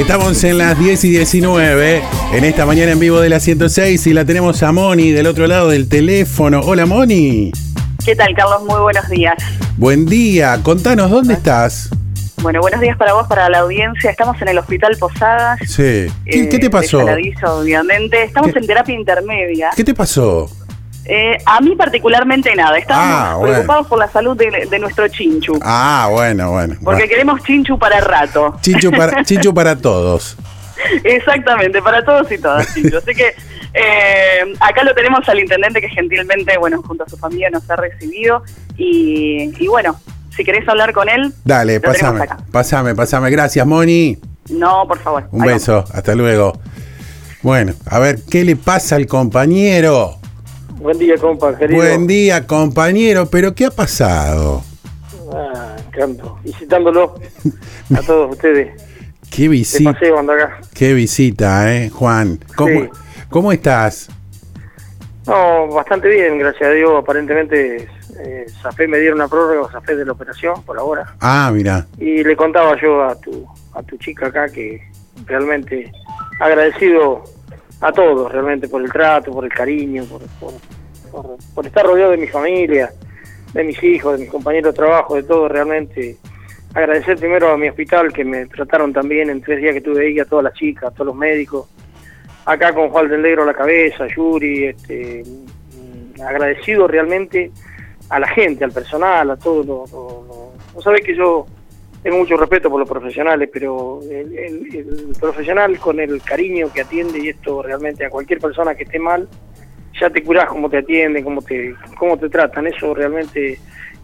Estamos en las 10 y 19 en esta mañana en vivo de la 106 y la tenemos a Moni del otro lado del teléfono. Hola Moni. ¿Qué tal, Carlos? Muy buenos días. Buen día. Contanos, ¿dónde estás? Bueno, buenos días para vos, para la audiencia. Estamos en el Hospital Posadas. Sí. ¿Qué, qué te eh, pasó? de Saladillo, obviamente. Estamos ¿Qué? en terapia intermedia. ¿Qué te pasó? Eh, a mí particularmente nada. Estamos Ah, bueno. preocupados por la salud de, de nuestro chinchu. Ah, bueno, bueno. Porque Bueno. queremos chinchu para rato. Chinchu para, chinchu para todos. Exactamente, para todos y todas, chinchu. Así que eh, acá lo tenemos al intendente que gentilmente, bueno, junto a su familia nos ha recibido. Y, y bueno, si querés hablar con él, Dale, lo pasame, acá. pasame, pasame. Gracias, Moni. No, por favor. Un beso, hasta luego. Bueno, a ver, ¿qué le pasa al compañero? Buen día, compa, querido. Buen día, compañero, pero ¿qué ha pasado? Ah, canto. Visitándolo a todos ustedes. Qué visita, paseo ando acá. qué visita, ¿eh, Juan? ¿Cómo, Sí. ¿cómo estás? No, bastante bien, gracias a Dios. Aparentemente, eh, Zafé me dieron una prórroga, Zafé de la operación, por ahora. Ah, mira, Y le contaba yo a tu, a tu chica acá que realmente agradecido a todos, realmente, por el trato, por el cariño, por, estar rodeado de mi familia, de mis hijos, de mis compañeros de trabajo, de todo, realmente. Agradecer primero a mi hospital que me trataron también en tres días que tuve ahí, a todas las chicas, a todos los médicos. Acá con Juan del Negro a la cabeza, Yuri, este, agradecido realmente a la gente, al personal, a todo lo... lo- sabés que yo tengo mucho respeto por los profesionales, pero el, profesional con el cariño que atiende y esto realmente a cualquier persona que esté mal, ya te curás cómo te atienden, cómo te, cómo te tratan, eso realmente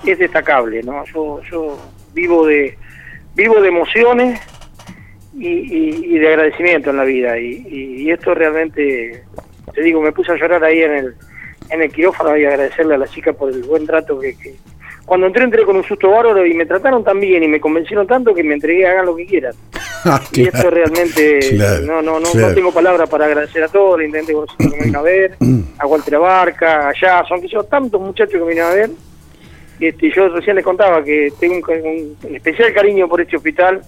es destacable, ¿no? Yo, vivo de vivo de emociones y, de agradecimiento en la vida y, y- y esto realmente, te digo, me puse a llorar ahí en el en el quirófano y agradecerle a la chica por el buen trato que, que- cuando entré entré con un susto bárbaro y me trataron tan bien y me convencieron tanto que me entregué hagan lo que quieran Ah, y esto realmente Claro, no no no, claro. no tengo palabras para agradecer a todos, al intendente que me a ver, a Walter Abarca, a Jason, que yo tantos muchachos que vinieron a ver. Este, yo recién les contaba que tengo un, un especial cariño por este hospital,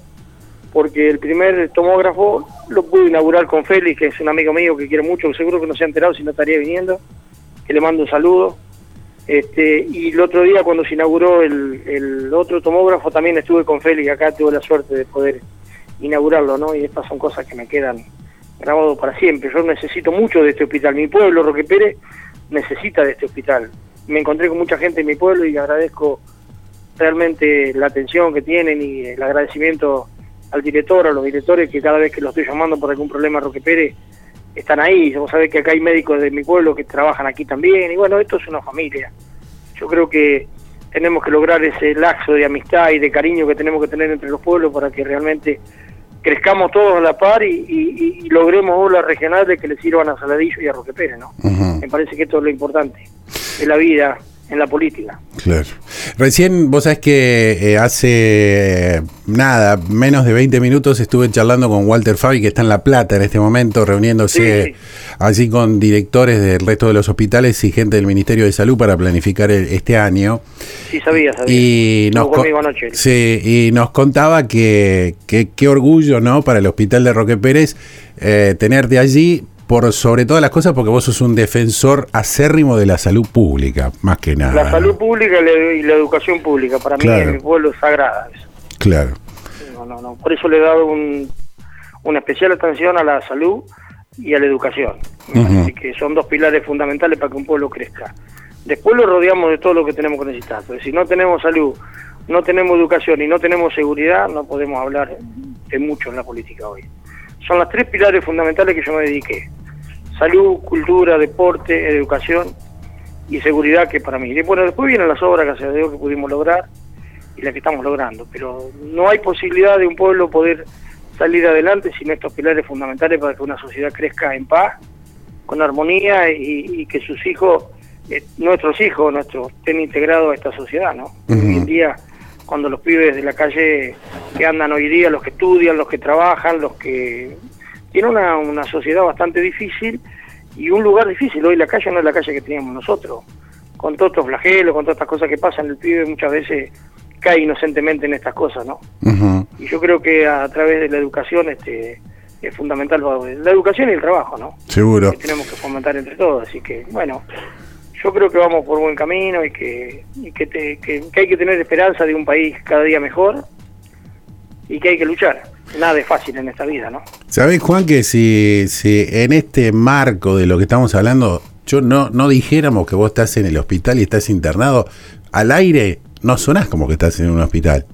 porque el primer tomógrafo lo pude inaugurar con Félix, que es un amigo mío que quiero mucho, seguro que no se ha enterado si no estaría viniendo, que le mando un saludo. Este, y el otro día cuando se inauguró el, otro tomógrafo también estuve con Félix acá, tuve la suerte de poder inaugurarlo, ¿no? Y estas son cosas que me quedan grabados para siempre. Yo necesito mucho de este hospital. Mi pueblo, Roque Pérez, necesita de este hospital. Me encontré con mucha gente en mi pueblo y agradezco realmente la atención que tienen y el agradecimiento al director, a los directores que cada vez que los estoy llamando por algún problema Roque Pérez están ahí. Vos sabés que acá hay médicos de mi pueblo que trabajan aquí también y bueno, esto es una familia. Yo creo que tenemos que lograr ese laxo de amistad y de cariño que tenemos que tener entre los pueblos para que realmente crezcamos todos a la par y, y- y logremos olas regionales que le sirvan a Saladillo y a Roque Pérez, ¿no? Me parece que esto es lo importante de la vida en la política. claro. Recién vos sabés que eh, hace nada, menos de 20 minutos estuve charlando con Walter Fabi, que está en La Plata en este momento, reuniéndose Sí, sí. así con directores del resto de los hospitales y gente del Ministerio de Salud para planificar el- este año. Sí, sabía, sabía. Y nos, anoche. sí, y nos contaba que que- qué orgullo ¿no? para el hospital de Roque Pérez eh, tenerte allí, por sobre todas las cosas, porque vos sos un defensor acérrimo de la salud pública, más que nada. La salud pública y la, y la educación pública, para mí en mi pueblo es sagrada. eso. Claro. No, no, no. Por eso le he dado un, una especial atención a la salud y a la educación. Parece que son dos pilares fundamentales para que un pueblo crezca. Después lo rodeamos de todo lo que tenemos que necesitar. Pero si no tenemos salud, no tenemos educación y no tenemos seguridad, no podemos hablar de mucho en la política hoy. Son las tres pilares fundamentales que yo me dediqué. Salud, cultura, deporte, educación y seguridad que para mí. Y bueno, después vienen las obras, gracias a Dios, que pudimos lograr y las que estamos logrando. Pero no hay posibilidad de un pueblo poder salir adelante sin estos pilares fundamentales para que una sociedad crezca en paz, con armonía y, y que sus hijos, eh, nuestros hijos, nuestros, estén integrados a esta sociedad, ¿no? Hoy en día, cuando los pibes de la calle que andan hoy día, los que estudian, los que trabajan, los que... Tiene una, una sociedad bastante difícil y un lugar difícil. Hoy la calle no es la calle que teníamos nosotros. Con todos estos flagelos, con todas estas cosas que pasan, el pibe muchas veces cae inocentemente en estas cosas, ¿no? Y yo creo que a través de la educación este es fundamental la educación y el trabajo, ¿no? Seguro. Que tenemos que fomentar entre todos, así que bueno, yo creo que vamos por buen camino y que y que, te- que- que hay que tener esperanza de un país cada día mejor y que hay que luchar. Nada es fácil en esta vida, ¿no? ¿Sabés, Juan, que si, si en este marco de lo que estamos hablando, yo no, no dijéramos que vos estás en el hospital y estás internado, al aire no sonás como que estás en un hospital.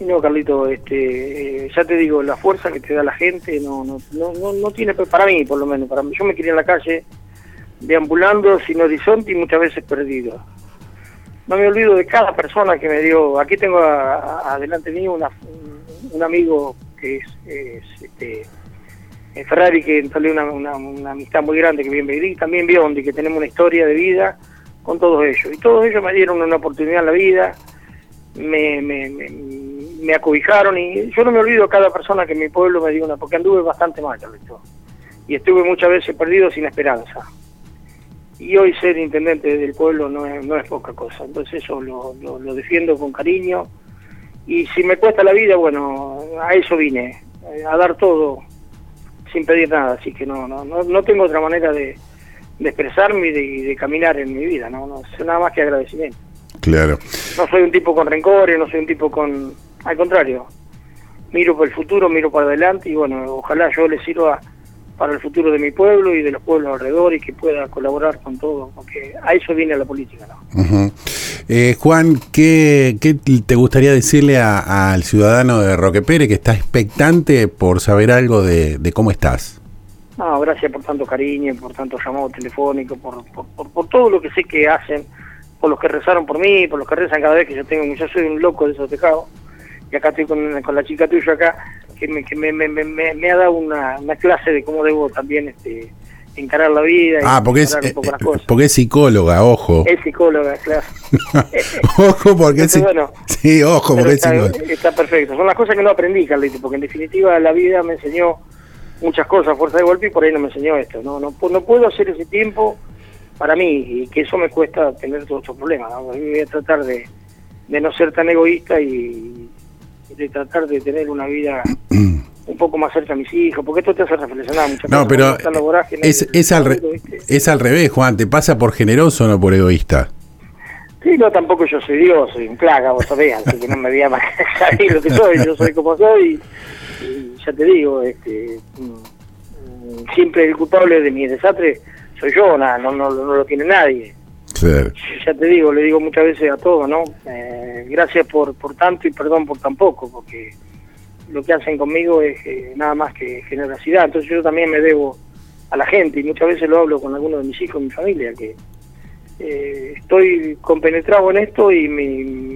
No, Carlito, este, eh, ya te digo, la fuerza que te da la gente no, no, no, no, no tiene, para mí por lo menos, para mí, yo me quería en la calle deambulando sin horizonte y muchas veces perdido. No me olvido de cada persona que me dio, aquí tengo a- a- adelante mío una- un, amigo es, es, este, Ferrari, que entablé una, una, amistad muy grande que viene y también Biondi, que tenemos una historia de vida con todos ellos. Y todos ellos me dieron una oportunidad en la vida, me, me, me, me acobijaron y yo no me olvido a cada persona que en mi pueblo me dio una, porque anduve bastante mal, Carlito. Y estuve muchas veces perdido sin esperanza. Y hoy ser intendente del pueblo no es, no es poca cosa, entonces eso lo, lo defiendo con cariño. Y si me cuesta la vida, bueno, a eso vine, eh, a dar todo sin pedir nada, así que no, no, no, no tengo otra manera de, de expresarme y de, caminar en mi vida, no, no es nada más que agradecimiento. Claro. No soy un tipo con rencores, no soy un tipo con... Al contrario, miro por el futuro, miro para adelante y bueno, ojalá yo le sirva para el futuro de mi pueblo y de los pueblos alrededor y que pueda colaborar con todo, porque a eso viene la política, ¿no? Ujú. Eh, Juan, ¿qué, qué te gustaría decirle al ciudadano de Roque Pérez que está expectante por saber algo de, cómo estás? No, gracias por tanto cariño, por tanto llamado telefónico, por, por, todo lo que sé que hacen, por los que rezaron por mí, por los que rezan cada vez que yo tengo, yo soy un loco de esos tejados, y acá estoy con, con la chica tuya acá, que me, que me, me, me- me ha dado una, una clase de cómo debo también este encarar la vida y Ah, porque es, un eh, poco las eh, cosas. porque es psicóloga, ojo. Es psicóloga, claro. ojo, porque es Entonces, bueno, Sí, ojo, porque es está, psicóloga. está perfecto. Son las cosas que no aprendí, Carlito, porque en definitiva la vida me enseñó muchas cosas a fuerza de golpe y por ahí no me enseñó esto. No, no, no puedo hacer ese tiempo para mí y que eso me cuesta tener todos estos problemas. ¿no? Voy a tratar de, de no ser tan egoísta y de tratar de tener una vida un poco más cerca a mis hijos, porque esto te hace reflexionar muchas No, cosas. pero es, es, al es al revés, Juan. ¿Te pasa por generoso o no por egoísta? Sí, no, tampoco yo soy Dios, soy un plaga, vos sabés, así que no me voy a manejar lo que soy, yo soy como soy y, y ya te digo, este, mm, siempre el culpable de mi desastre soy yo, nada, no, no, no lo tiene nadie. Claro. Ya te digo, le digo muchas veces a todos, ¿no? Eh, gracias por, por tanto y perdón por tan poco, porque lo que hacen conmigo es eh, nada más que generosidad, entonces yo también me debo a la gente y muchas veces lo hablo con algunos de mis hijos, mi familia, que eh, estoy compenetrado en esto y me,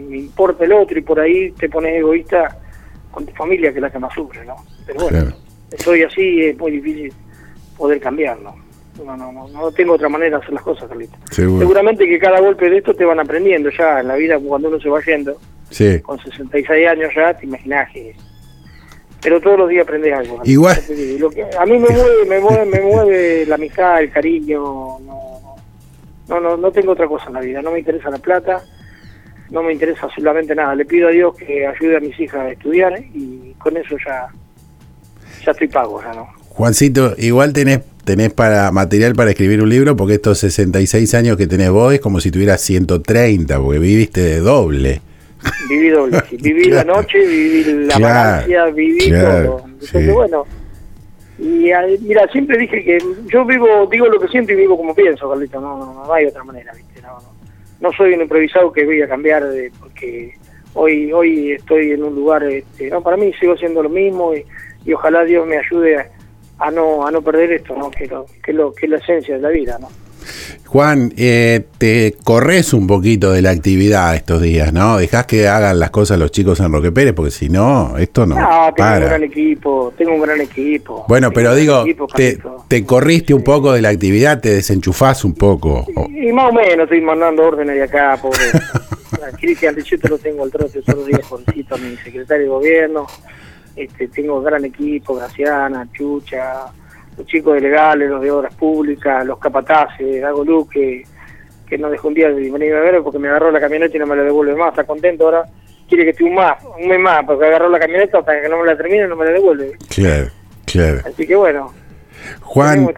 me importa el otro y por ahí te pones egoísta con tu familia que es la que más sufre, ¿no? Pero bueno, Claro. estoy así y es muy difícil poder cambiarlo. No, no, no, no tengo otra manera de hacer las cosas. Seguro. Seguramente que cada golpe de esto te van aprendiendo ya en la vida cuando uno se va yendo, Sí. con 66 años ya, te imaginás que... Pero todos los días aprendes algo. Igual- lo que- a mí me mueve, me mueve, me mueve la amistad, el cariño, no, no, no, no tengo otra cosa en la vida, no me interesa la plata, no me interesa absolutamente nada. Le pido a Dios que ayude a mis hijas a estudiar y con eso ya, ya estoy pago, ya no. Juancito, igual tenés, tenés para material para escribir un libro porque estos 66 años que tenés vos es como si tuvieras 130, porque viviste de doble. Viví doble, viví la noche, viví la Claro, vagancia, viví claro, todo. Entonces, sí. bueno, y ah, mira, siempre dije que yo vivo, digo lo que siento y vivo como pienso, Carlito, no, no, no hay otra manera, ¿viste? No, no, no soy un improvisado que voy a cambiar de, porque hoy hoy estoy en un lugar, este, no, para mí sigo siendo lo mismo y, y ojalá Dios me ayude a, a no a no perder esto, ¿no? Que, lo, que, lo, que es la esencia de la vida, ¿no? Juan, eh, te corres un poquito de la actividad estos días, ¿no? Dejás que hagan las cosas los chicos en Roque Pérez, porque si no, esto no, No, tengo un gran equipo, tengo un gran equipo. Bueno, pero digo, equipo, te, te corriste un poco de la actividad, te desenchufás un poco. Y más o menos estoy mandando órdenes de acá, pobre. Cristian Richito lo tengo al trote días, pobrecito, a mi secretario de gobierno. Este, tengo gran equipo, Graciana, Chucha, los chicos de legales, los de obras públicas, los capataces, Dago Luque, que no dejó un día de venir a ver porque me agarró la camioneta y no me la devuelve más, está contento ahora. quiere que esté un más, un mes más, porque agarró la camioneta hasta que no me la termine no me la devuelve. Claro, claro. Así que bueno, Juan,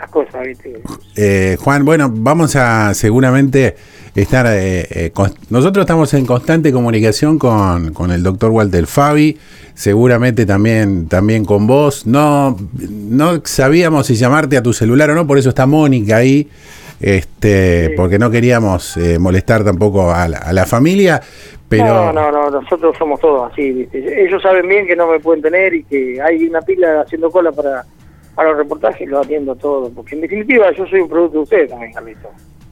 eh, Juan, bueno, vamos a seguramente estar... eh, eh, con- nosotros estamos en constante comunicación con, con el doctor Walter Fabi, seguramente también, también con vos. No, no sabíamos si llamarte a tu celular o no, por eso está Mónica ahí. Este, Sí. porque no queríamos eh, molestar tampoco a la, a la familia, pero No, no, no, nosotros somos todos así, ¿viste? Ellos saben bien que no me pueden tener y que hay una pila haciendo cola para, para los reportajes y los atiendo todo, porque en definitiva yo soy un producto de ustedes también, Carlito.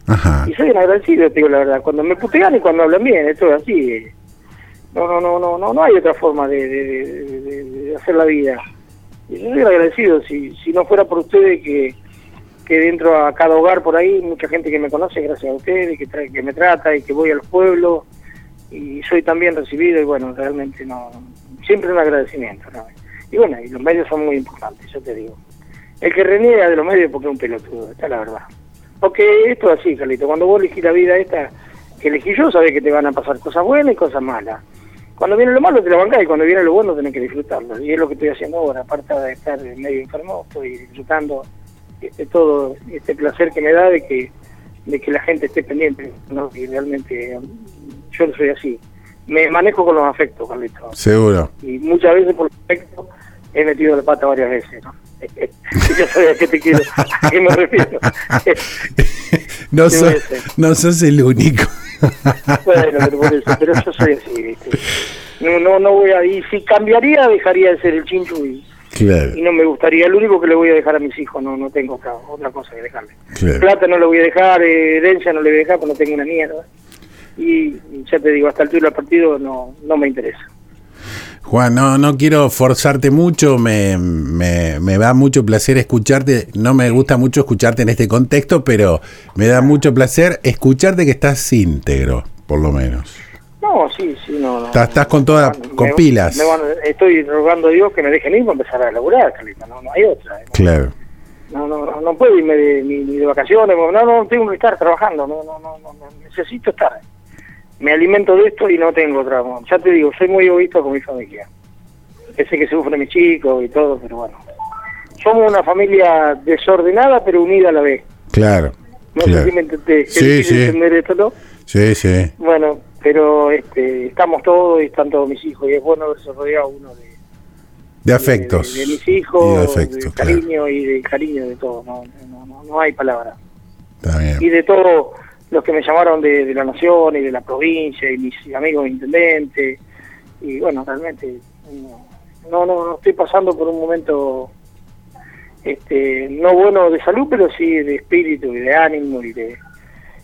ajá, Y soy un agradecido, te digo la verdad, cuando me putean y cuando hablan bien, esto es así. No, no, no, no, no, no hay otra forma de, de, de- de- de hacer la vida. Y yo soy agradecido, si, si no fuera por ustedes que, que dentro a cada hogar por ahí, mucha gente que me conoce gracias a ustedes, que, tra- que me trata y que voy a los pueblos y soy también recibido y bueno, realmente no, siempre un agradecimiento. ¿no? Y bueno, y los medios son muy importantes, yo te digo. El que reniega de los medios porque es un pelotudo, esta es la verdad. Porque esto es así, Carlito, cuando vos elegís la vida esta que elegí yo, sabés que te van a pasar cosas buenas y cosas malas. Cuando viene lo malo te la bancás y cuando viene lo bueno tenés que disfrutarlo. Y es lo que estoy haciendo ahora, aparte de estar medio enfermo, estoy disfrutando este, todo este placer que me da de que de que la gente esté pendiente, ¿no? Y realmente yo no soy así. Me manejo con los afectos, Carlito. seguro. Y muchas veces por los afectos he metido la pata varias veces, ¿no? Ya sabes a qué te quiero, a qué me refiero. no, sos, no sos el único. Bueno, pero, por eso, pero yo soy así, ¿viste? No, no, no voy a... Y si cambiaría, dejaría de ser el chinchu y, claro, y no me gustaría. Lo único que le voy a dejar a mis hijos, no no tengo otra, otra cosa que dejarle. claro. Plata no le voy a dejar, herencia no le voy a dejar porque no tengo una mierda. Y ya te digo, hasta el altura del partido no, no me interesa. Juan, no, no quiero forzarte mucho, me, me, me da mucho placer escucharte, no me gusta mucho escucharte en este contexto, pero me da mucho placer escucharte que estás íntegro, por lo menos. No, sí, sí, no. no Estás- estás con toda- Me- con pilas. me estoy rogando a Dios que me dejen ir para empezar a laburar, Carlita, no, no hay otra. ¿eh? Claro, No, no, no, no puedo irme de, ni, ni de vacaciones, no, no, tengo que estar trabajando, no, no, no, no, no, necesito estar. Me alimento de esto y no tengo otra. Ya te digo, soy muy egoísta con mi familia. Sé que sufren mis chicos y todo, pero bueno. Somos una familia desordenada pero unida a la vez. claro, No sé claro. si me intenté Sí, sí. entender esto, ¿no? Sí, sí, Bueno, pero este, estamos todos y están todos mis hijos y es bueno haberse rodeado uno de, de afectos. de, de mis Y hijos, de de, afectos, claro. cariño y de cariño de todo. No, no, no, no hay palabra. Está bien. y de todos los que me llamaron de, de la nación y de la provincia y mis amigos intendentes y bueno realmente no no no estoy pasando por un momento este no bueno de salud pero sí de espíritu y de ánimo y de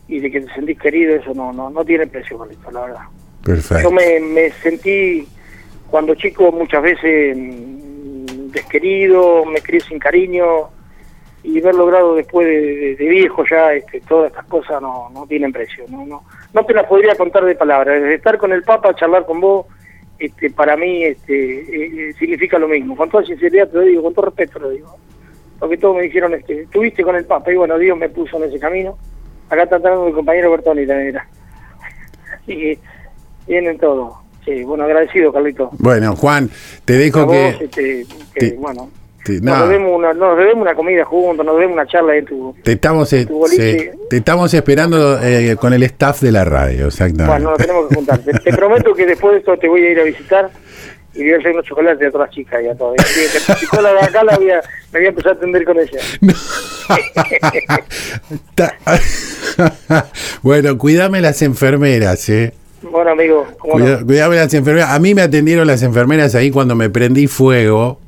y de que te sentís querido eso no no no tiene precio Carlito, la verdad Perfecto. yo me, me sentí cuando chico muchas veces mm, desquerido, me crié sin cariño y haber logrado después de, de- de viejo ya este, todas estas cosas no, no tienen precio. No, no, no te las podría contar de palabras. Desde estar con el Papa, charlar con vos, este, para mí este, eh, eh, significa lo mismo. Con toda sinceridad te lo digo, con todo respeto lo digo. Porque todos me dijeron, este, estuviste con el Papa y bueno, Dios me puso en ese camino. Acá está entrando mi compañero Bertoni también. Así que vienen todos. Sí, bueno, agradecido, Carlito. Bueno, Juan, te dejo vos, que... este, que, te- bueno, te- nos, no, debemos una, nos debemos una comida juntos, nos debemos una charla en tu... te estamos, eh, tu boliche. sí, te estamos esperando eh, con el staff de la radio, exactamente. Bueno, nos tenemos que juntar. Te, te prometo que después de esto te voy a ir a visitar y voy a hacer unos chocolates a todas las chicas y a todas. Y la psicóloga de acá la voy a, me voy a empezar a atender con ella. Bueno, cuídame las enfermeras, eh. Bueno, amigo, ¿cómo no? Cuida- Cuidame las enfermeras. A mí me atendieron las enfermeras ahí cuando me prendí fuego.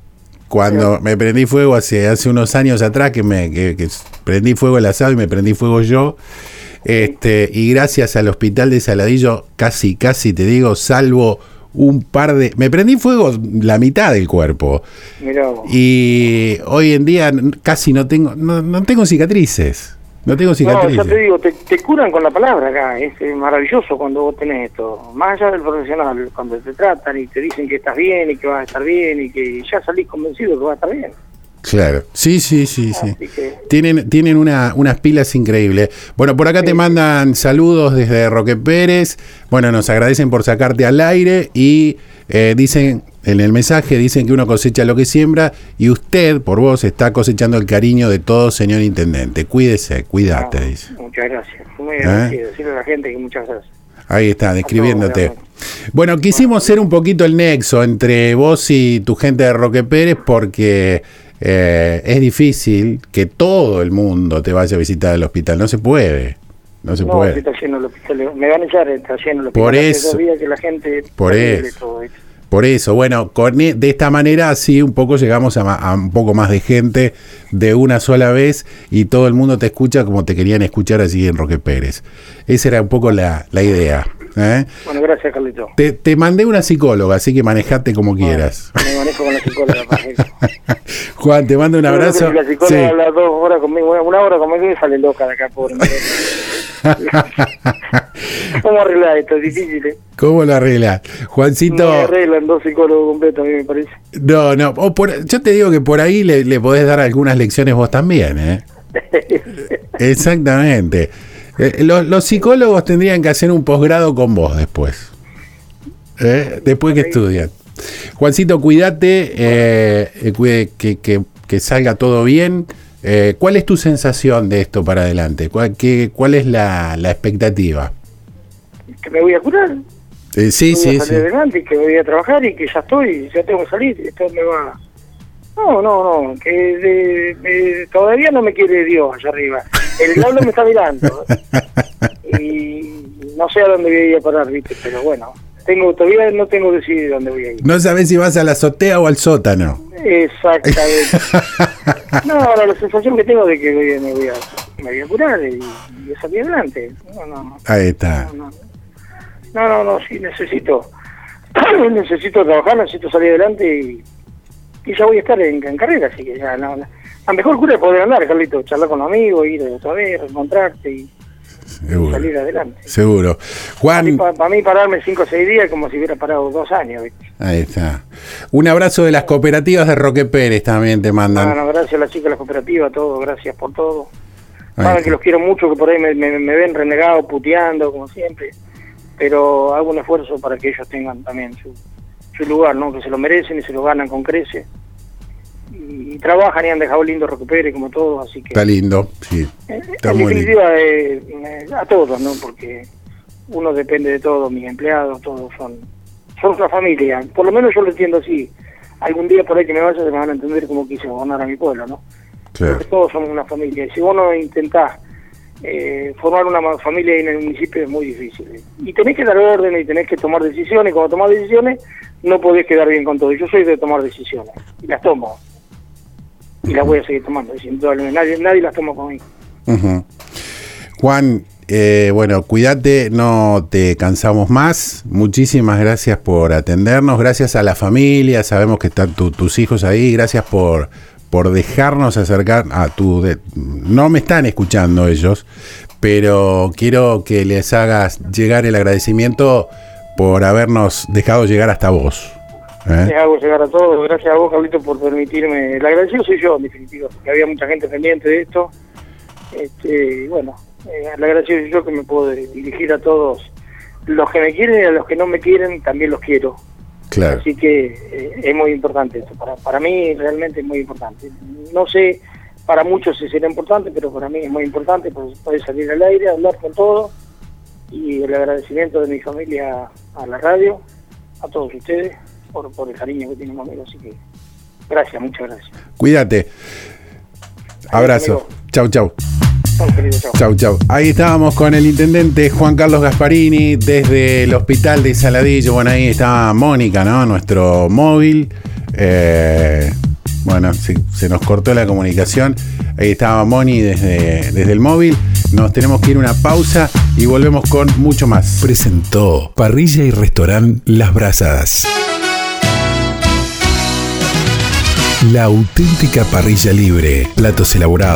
Cuando me prendí fuego hace, hace unos años atrás, que me que, que prendí fuego el asado y me prendí fuego yo. Este, y gracias al hospital de Saladillo, casi, casi te digo, salvo un par de. Me prendí fuego la mitad del cuerpo. Mirá. Y hoy en día casi no tengo, no, no tengo cicatrices. No tengo No, cicatrices. ya te digo, te, te curan con la palabra acá. Es, maravilloso cuando vos tenés esto. Más allá del profesional, cuando te tratan y te dicen que estás bien y que vas a estar bien y que ya salís convencido que vas a estar bien. Claro, sí, sí, sí, sí. Que- Tienen, tienen una, unas pilas increíbles. Bueno, por acá te mandan saludos desde Roque Pérez. Bueno, nos agradecen por sacarte al aire y eh, dicen, en el mensaje dicen que uno cosecha lo que siembra y usted, por vos, está cosechando el cariño de todos, señor intendente. Cuídese, cuídate, Ah, dice. Muchas gracias. Muy ¿Eh? agradecido. Decirle a la gente que muchas gracias. Ahí está, describiéndote. Bueno, quisimos ser un poquito el nexo entre vos y tu gente de Roque Pérez porque eh, es difícil que todo el mundo te vaya a visitar el hospital. No se puede. No se No, puede. está lleno el hospital. Me van a echar, está lleno el hospital. Por eso. que la gente... Por eso. todo esto. Por eso, bueno, con e- de esta manera así un poco llegamos a, a un poco más de gente de una sola vez y todo el mundo te escucha como te querían escuchar así en Roque Pérez. Esa era un poco la, la idea. ¿Eh? Bueno, gracias, Carlito. Te, te mandé una psicóloga, así que manejate como quieras. Me manejo con la psicóloga. Juan, te mando un Yo abrazo. si La psicóloga Sí. habla dos horas conmigo, una hora conmigo y sale loca de acá, pobre. ¿Cómo arreglar esto? Es difícil, ¿eh? ¿Cómo lo arreglas? No Juancito, arreglan dos psicólogos completos, a mí me parece. no, no, o por- yo te digo que por ahí le, le podés dar algunas lecciones vos también, ¿eh? Exactamente. Eh, los, los psicólogos tendrían que hacer un posgrado con vos después. ¿Eh? Después que estudian. Juancito, cuídate, eh, eh, cuide- que, que- que salga todo bien. Eh, ¿Cuál es tu sensación de esto para adelante? ¿Cuál, qué- cuál es la, la expectativa? que me voy a curar. Eh, sí, voy sí, a sí. salir adelante, que voy a trabajar y que ya estoy, ya tengo que salir, esto me va... No, no, no, que de- de- todavía no me quiere Dios allá arriba. El diablo me está mirando. Y no sé a dónde voy a ir a parar, ¿viste? Pero bueno, tengo todavía no tengo decidido dónde voy a ir. No sabes si vas a la azotea o al sótano. Exactamente. No, no, la sensación que tengo de que voy- me, voy a, me voy a curar y, y a salir adelante. No, no. Ahí está. No, no, no, no, no, sí, necesito, necesito trabajar, necesito salir adelante y, y ya voy a estar en, en carrera, así que ya, no, no. A mejor cura es poder andar, Carlito, charlar con amigos, ir otra vez, reencontrarte y Seguro. salir adelante. Seguro. Juan, Para mí pararme cinco o seis días es como si hubiera parado dos años, ¿viste? ahí está. Un abrazo de las cooperativas de Roque Pérez también te mandan. No, no, gracias a las chicas de la cooperativa, todo, gracias por todo. Saben que los quiero mucho, que por ahí me, me- me ven renegado, puteando, como siempre. Pero hago un esfuerzo para que ellos tengan también su, su lugar, ¿no? Que se lo merecen y se lo ganan con crece. Y, y trabajan y han dejado lindo recupere como todos, así que... Está lindo, sí. Eh, Está en muy definitiva, eh, eh, a todos, ¿no? Porque uno depende de todos, mis empleados, todos son, son una familia. Por lo menos yo lo entiendo así. Algún día por ahí que me vaya se me van a entender cómo quise gobernar a mi pueblo, ¿no? Claro. Porque todos somos una familia. Y si vos no intentás eh, formar una familia en el municipio es muy difícil. ¿eh? Y tenés que dar orden y tenés que tomar decisiones. Cuando tomás decisiones no podés quedar bien con todo. Yo soy de tomar decisiones y las tomo. Y las voy a seguir tomando. es indudable. Nadie, nadie las toma conmigo. Juan, eh, bueno, cuídate, no te cansamos más. Muchísimas gracias por atendernos, gracias a la familia, sabemos que están tu- tus hijos ahí, gracias por, por dejarnos acercar a tu... no me están escuchando ellos, pero quiero que les hagas llegar el agradecimiento por habernos dejado llegar hasta vos. ¿Eh? Les hago llegar a todos. Gracias a vos, Carlito, por permitirme. El agradecido soy yo, en definitiva, porque había mucha gente pendiente de esto. Este, y bueno, eh, el agradecido soy yo que me puedo dirigir a todos. Los que me quieren y a los que no me quieren, también los quiero. Claro. Así que eh, es muy importante esto. Para, para mí realmente es muy importante. No sé, para muchos si será importante, pero para mí es muy importante poder salir al aire, hablar con todos. Y el agradecimiento de mi familia a la radio, a todos ustedes, por, por el cariño que tienen conmigo. Así que gracias, muchas gracias. Cuídate. Abrazo. Chau, chau. Chao, querido, chao. Chau, chau. Ahí estábamos con el intendente Juan Carlos Gasparini desde el hospital de Saladillo. Bueno, ahí estaba Mónica, ¿no? Nuestro móvil. Eh, bueno, se, se nos cortó la comunicación. Ahí estaba Moni desde, desde el móvil. Nos tenemos que ir a una pausa y volvemos con mucho más. Presentó Parrilla y Restaurant Las Brazadas. La auténtica parrilla libre. Platos elaborados.